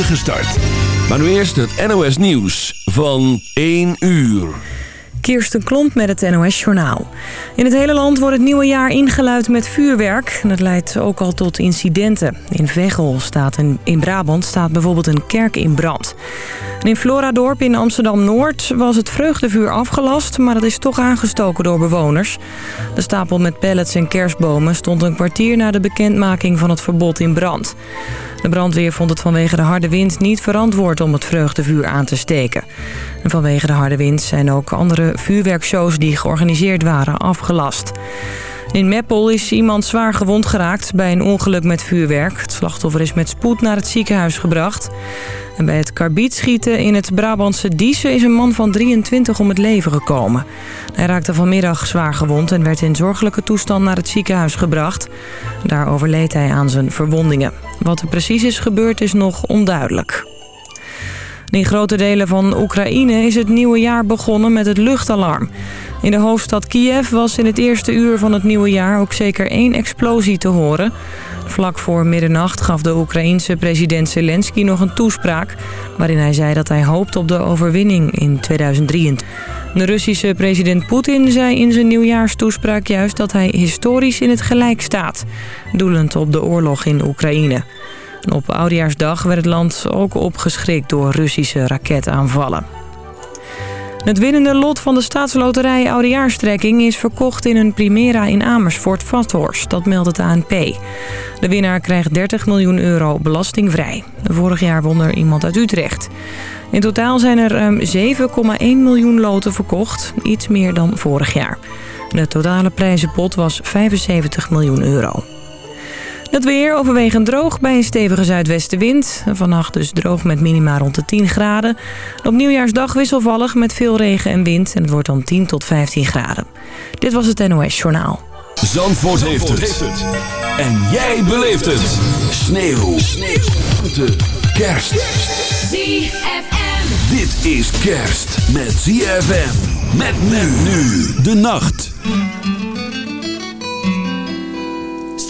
start. Maar nu eerst het NOS Nieuws van 1 uur. Kirsten Klomp met het NOS-journaal. In het hele land wordt het nieuwe jaar ingeluid met vuurwerk. En dat leidt ook al tot incidenten. In Veghel staat een, in Brabant staat bijvoorbeeld een kerk in brand. In Floradorp in Amsterdam-Noord was het vreugdevuur afgelast... maar dat is toch aangestoken door bewoners. De stapel met pallets en kerstbomen stond een kwartier... na de bekendmaking van het verbod in brand. De brandweer vond het vanwege de harde wind niet verantwoord om het vreugdevuur aan te steken. En vanwege de harde wind zijn ook andere vuurwerkshows die georganiseerd waren afgelast. In Meppel is iemand zwaar gewond geraakt bij een ongeluk met vuurwerk. Het slachtoffer is met spoed naar het ziekenhuis gebracht. En bij het karbietschieten in het Brabantse Diezen is een man van 23 om het leven gekomen. Hij raakte vanmiddag zwaar gewond en werd in zorgelijke toestand naar het ziekenhuis gebracht. Daar overleed hij aan zijn verwondingen. Wat er precies is gebeurd is nog onduidelijk. In grote delen van Oekraïne is het nieuwe jaar begonnen met het luchtalarm. In de hoofdstad Kiev was in het eerste uur van het nieuwe jaar ook zeker één explosie te horen. Vlak voor middernacht gaf de Oekraïense president Zelensky nog een toespraak... waarin hij zei dat hij hoopt op de overwinning in 2023. De Russische president Poetin zei in zijn nieuwjaarstoespraak juist dat hij historisch in het gelijk staat... doelend op de oorlog in Oekraïne. op Oudejaarsdag werd het land ook opgeschrikt door Russische raketaanvallen. Het winnende lot van de staatsloterij Oudejaarstrekking is verkocht in een Primera in Amersfoort Vathorst. Dat meldt het ANP. De winnaar krijgt 30 miljoen euro belastingvrij. Vorig jaar won er iemand uit Utrecht. In totaal zijn er ruim 7,1 miljoen loten verkocht, iets meer dan vorig jaar. De totale prijzenpot was 75 miljoen euro. Het weer overwegend droog bij een stevige zuidwestenwind. Vannacht dus droog met minima rond de 10 graden. Op nieuwjaarsdag wisselvallig met veel regen en wind. En het wordt dan 10 tot 15 graden. Dit was het NOS Journaal. Zandvoort, Zandvoort heeft, het. En jij beleeft het. Sneeuw. Sneeuw. Kerst. ZFM. Dit is kerst met ZFM. Met men nu de nacht.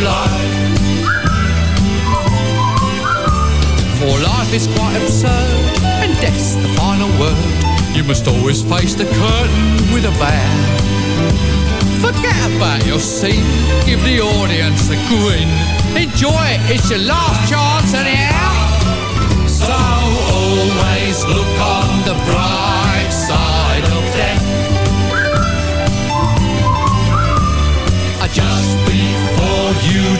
life. For life is quite absurd, and death's the final word. You must always face the curtain with a bow. Forget about your scene, give the audience a grin. Enjoy it, it's your last chance anyhow. So always look on the bright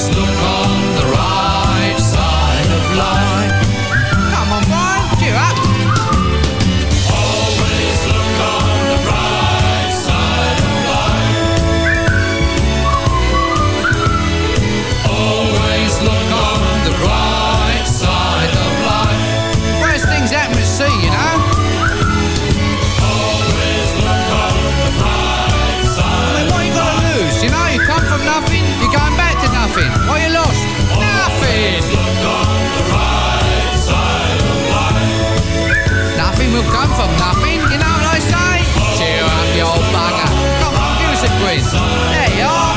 Always look on dream will come from nothing, you know what I say? Cheer up, you old bugger. Come on, give us a quiz. There you are.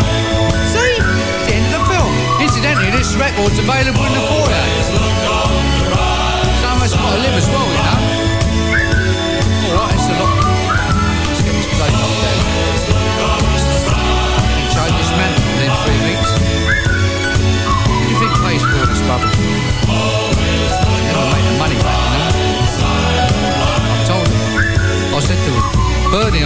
See? It's end of the film. Incidentally, this record's available in the foyer.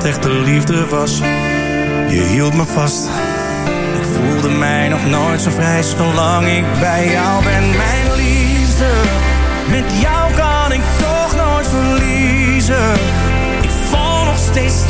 Wat echte liefde was. Je hield me vast. Ik voelde mij nog nooit zo vrij zolang ik bij jou ben. Mijn liefde, met jou kan ik toch nooit verliezen. Ik val nog steeds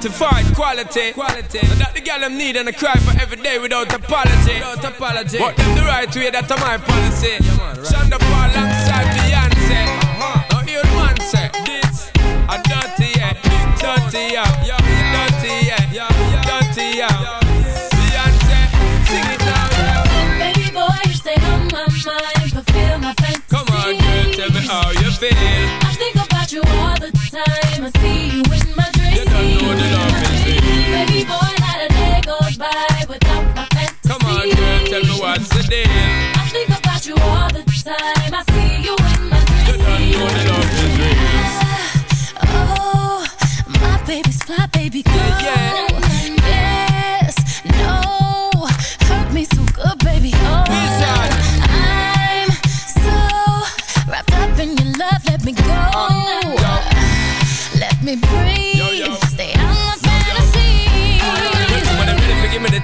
certified quality. quality. and that the girl I need, and I cry for every day without apology. Without apology. But them the right way, that's my policy. Yeah, right. Shonda Paul alongside Beyonce. Uh-huh. Now you man say this, a dirty yeah, dirty yeah, dirty yeah, dirty yeah. Beyonce, Baby boy, you stay on my mind, fulfill my. Come on, girl, tell me how you feel. I think about you all the time. I see you in my Come on, girl, tell me what's the deal.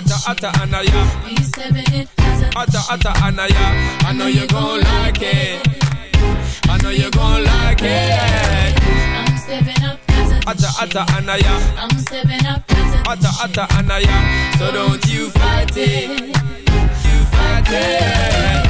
Atta, atta, anaya. Atta, atta, anaya. I know you gon' like it. I know you gon' like it. I'm stepping up, Atta, atta, anaya. I'm stepping up, Atta, atta, anaya. So don't you fight it. You fight it.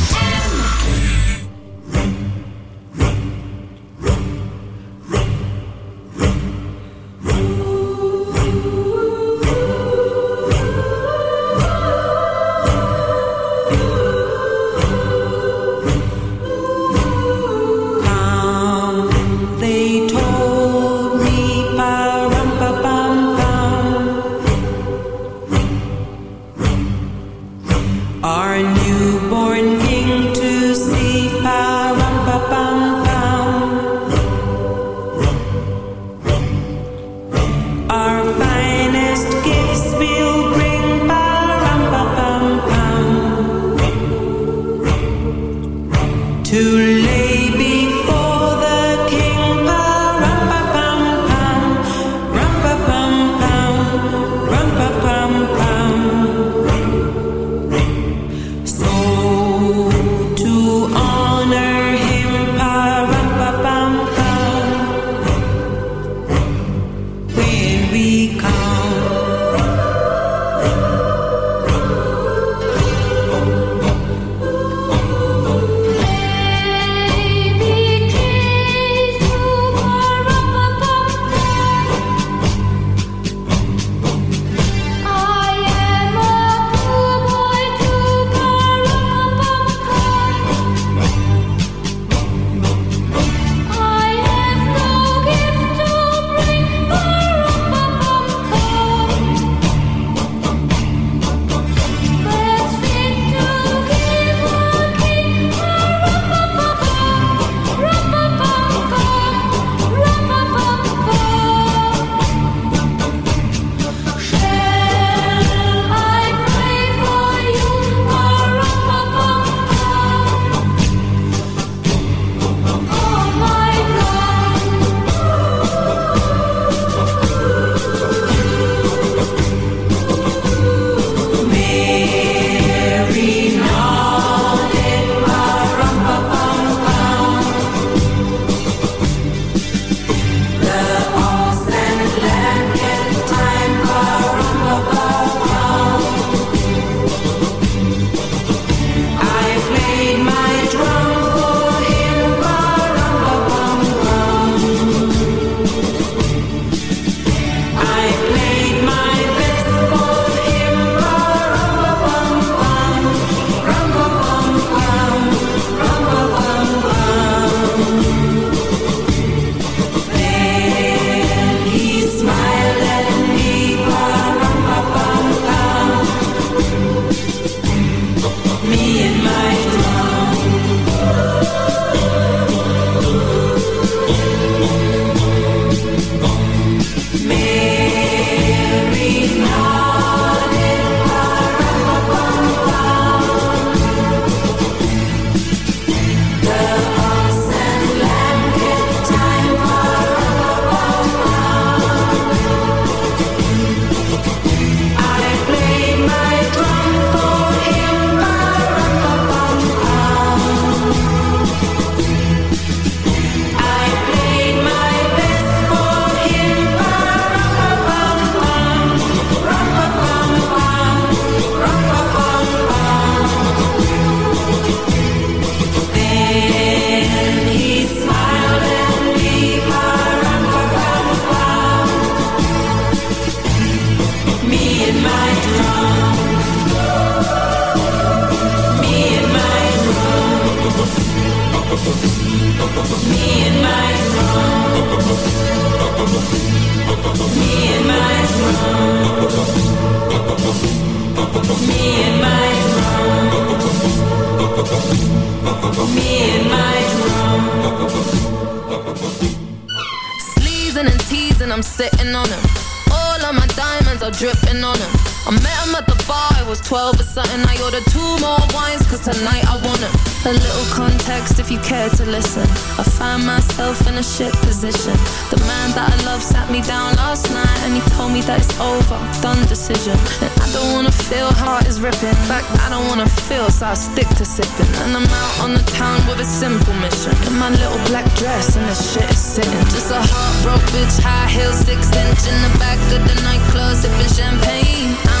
Sat me down last night and he told me that it's over, done decision. And I don't wanna feel heart is ripping. In fact, I don't wanna feel, so I stick to sipping. And I'm out on the town with a simple mission. In my little black dress and the shit is sitting. Just a heartbroken bitch, high heels, six inch in the back of the nightclub, sipping champagne. I don't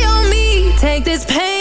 Take this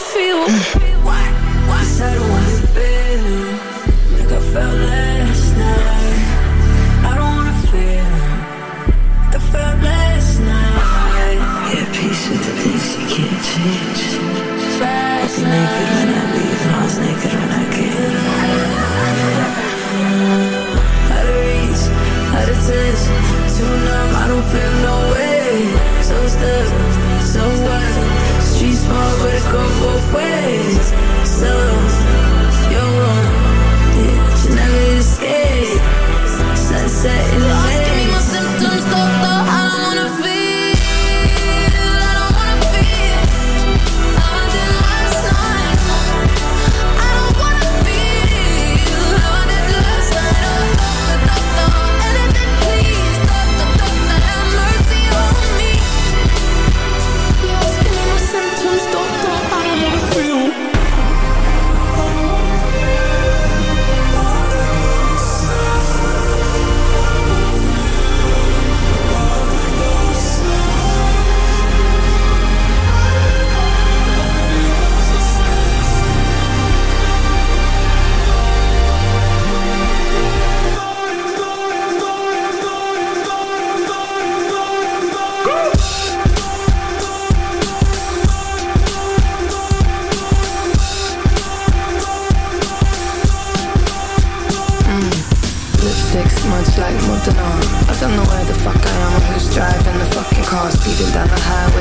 Feel.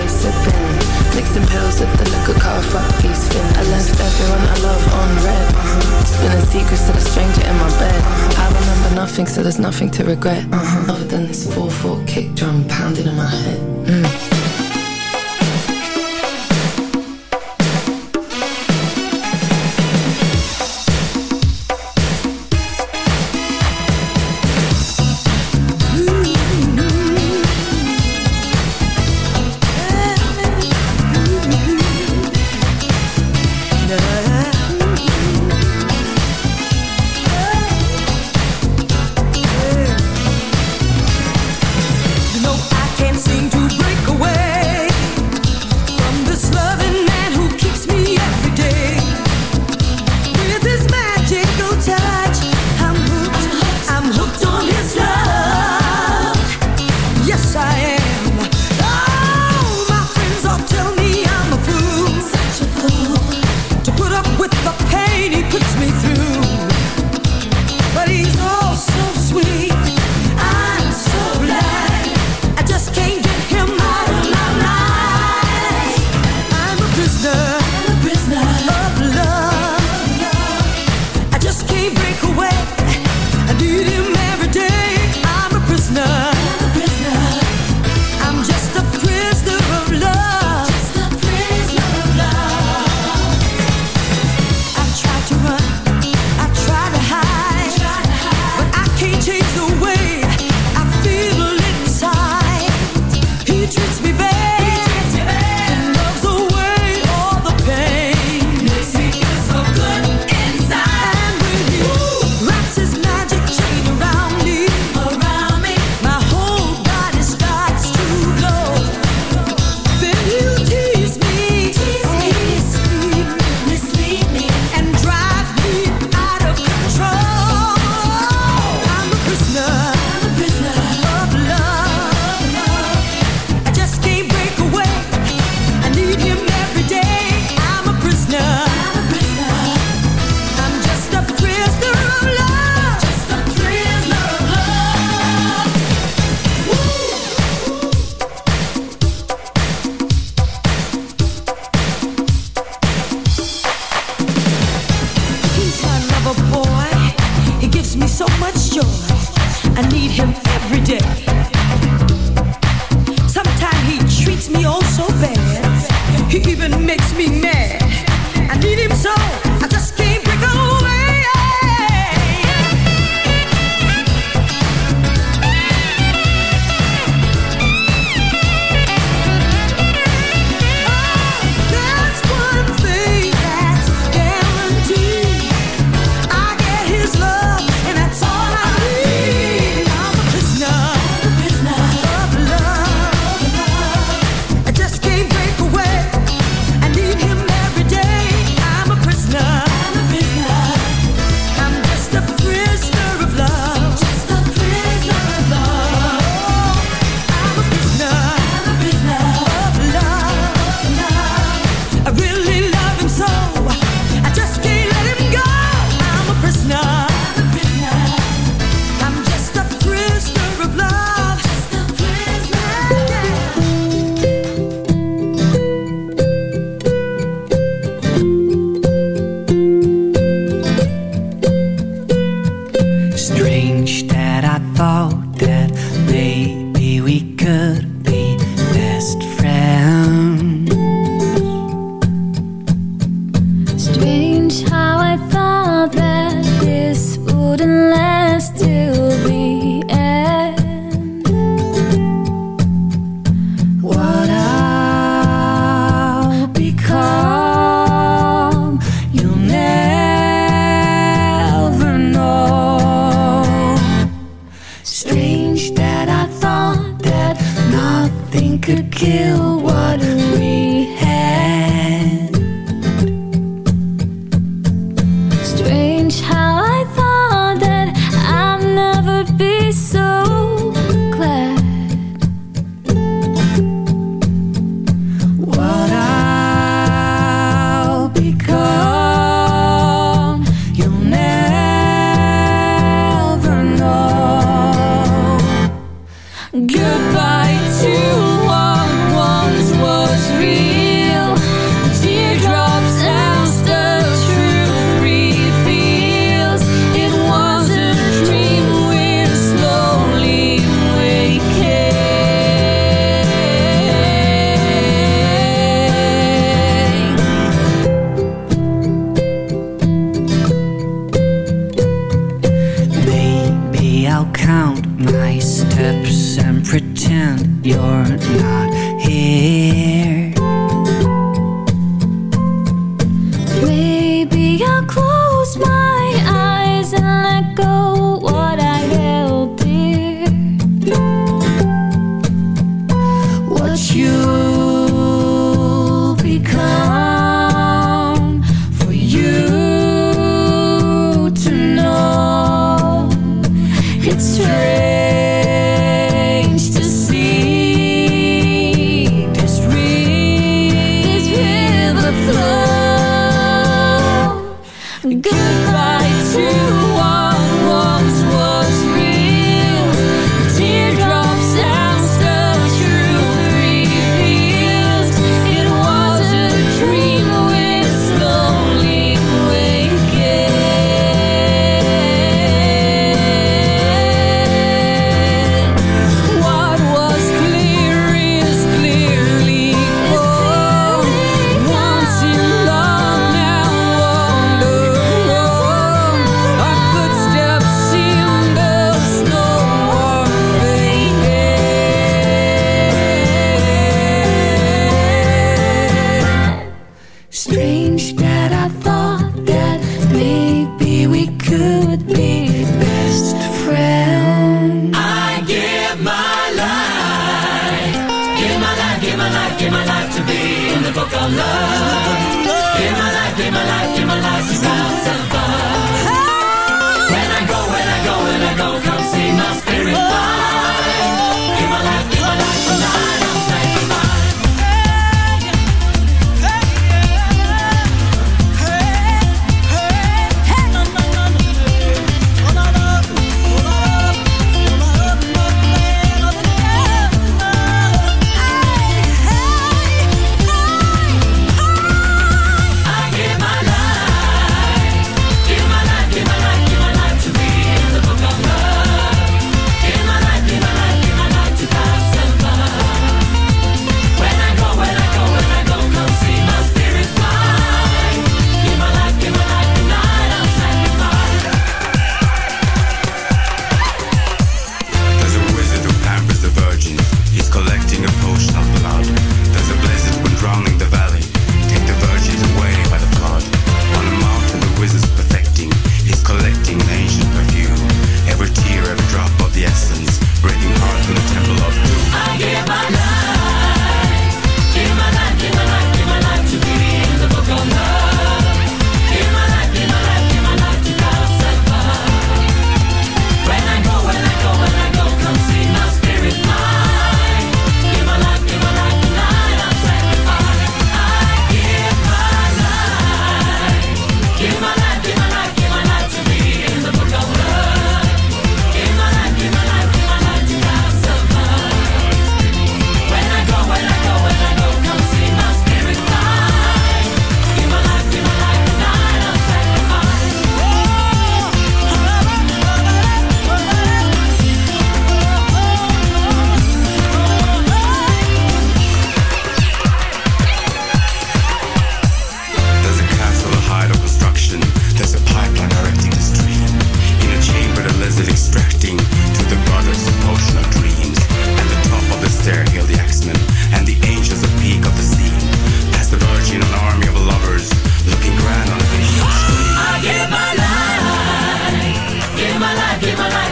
Sipping. Mixing pills at the liquor car, fuck these fin. I left everyone I love on red. Uh-huh. Spilling secrets to the stranger in my bed. I remember nothing, so there's nothing to regret. Uh-huh. Other than this 4-4 kick drum pounding in my head. Mm.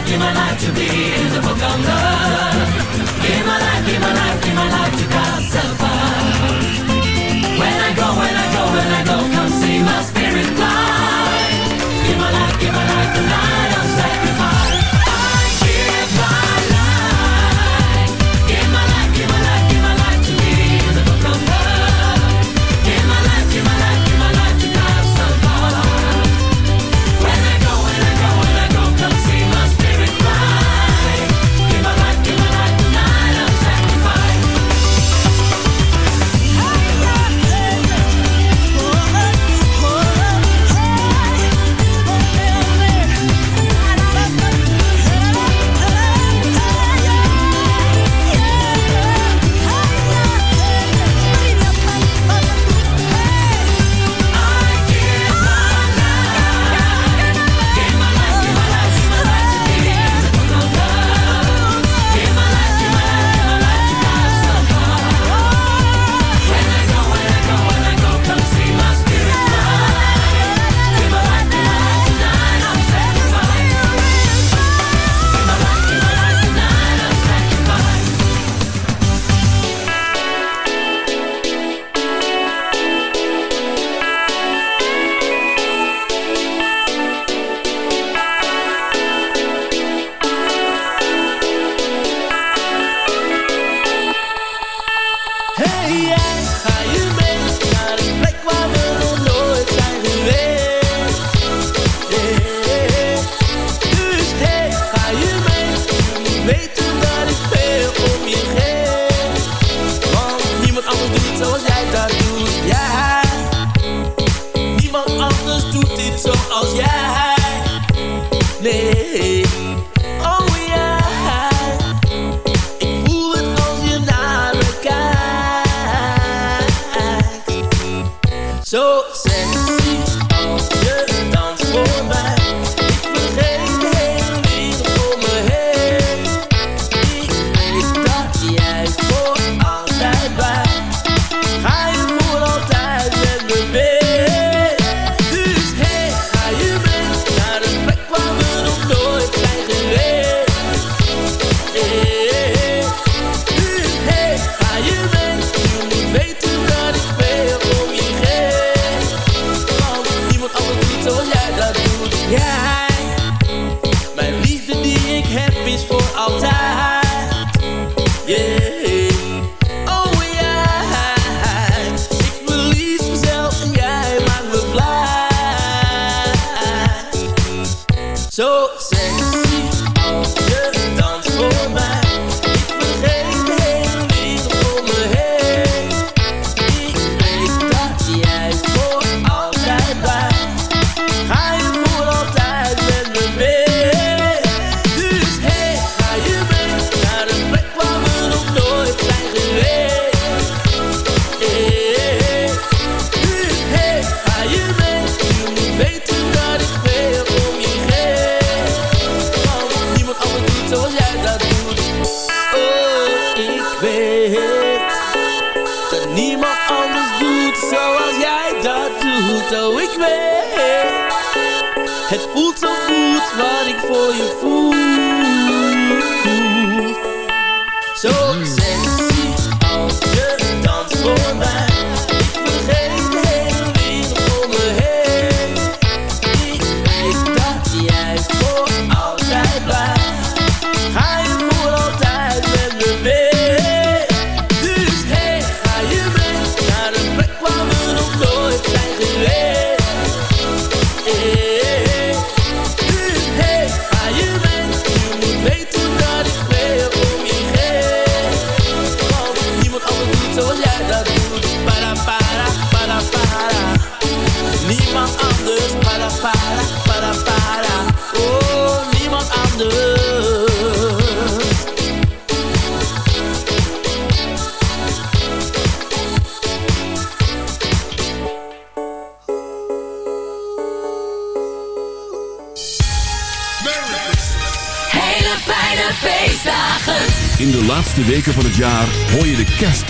give my life to be in the love Give my life, give my life, give my life to God.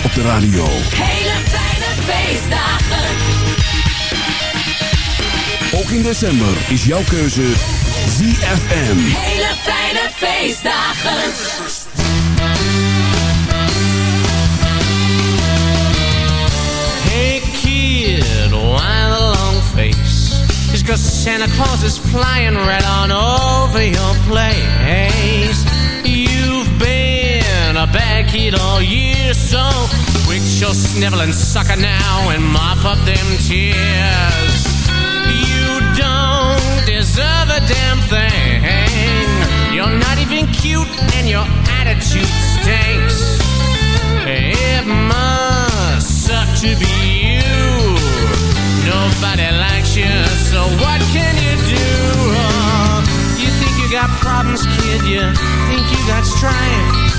op de radio. Hele fijne feestdagen. Ook in december is jouw keuze ZFM. Hele fijne feestdagen. Hey kid, why the long face? It's cause Santa Claus is flying right on over your place. You've been a bad kid all year, so quit your sniveling sucker now and mop up them tears. You don't deserve a damn thing. You're not even cute and your attitude stinks. It must suck to be you. Nobody likes you, so what can you do? Oh, you think you got problems, kid? You think you got strife?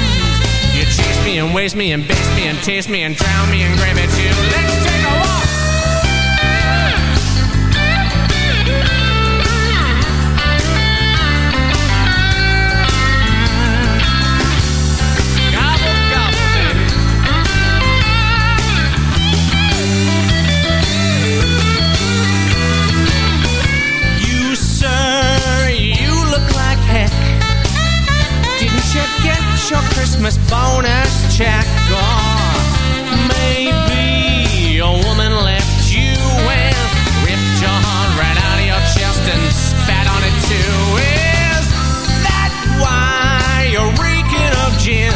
Me and waste me and baste me and taste me and drown me it too. Let's take a walk. Christmas bonus check? Oh, maybe a woman left you and ripped your heart right out of your chest and spat on it too. Is that why you're reeking of gin?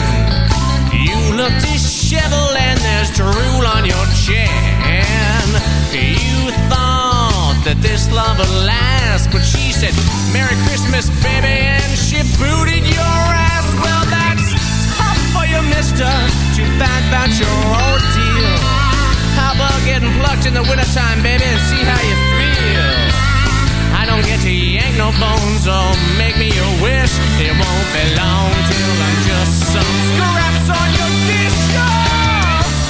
You look disheveled and there's drool on your chin. You thought that this love would last, but she said, Merry Christmas, baby, and she booted your you, mister. Too bad about your ordeal. How about getting plucked in the wintertime, baby, and see how you feel? I don't get to yank no bones or make me a wish. It won't be long till I'm just some scraps on your dish.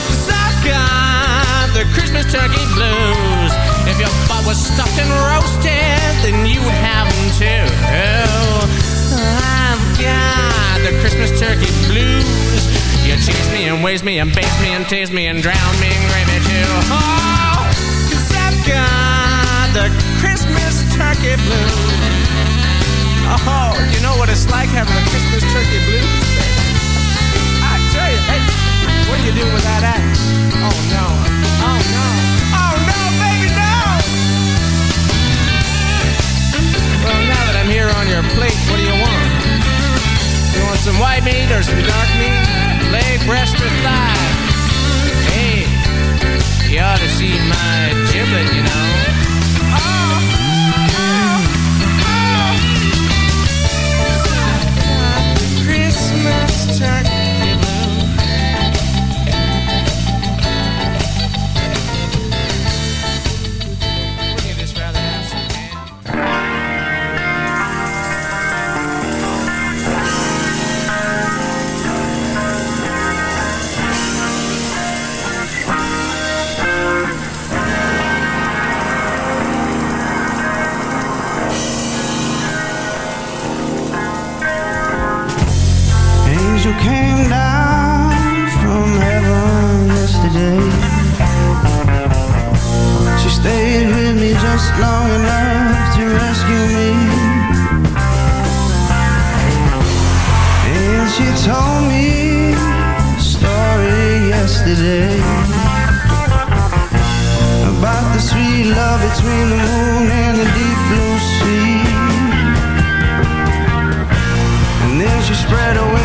'cause I've got the Christmas turkey blues. If your butt was stuffed and roasted, then you would have them too. I've got the Christmas turkey blues. Me and waste me and base me and taste me and drown me in gravy too. Oh, 'cause I've got the Christmas turkey blues. Oh, you know what it's like having a Christmas turkey blues? I tell you, hey, what do you do with that axe? Oh no, oh no, oh no, baby, no! Well, now that I'm here on your plate, what do you want? You want some white meat or some dark meat? Leg, breast, or thigh? Hey, you ought to see my giblet, you know. Christmas long enough to rescue me. And she told me a story yesterday about the sweet love between the moon and the deep blue sea. And then she spread her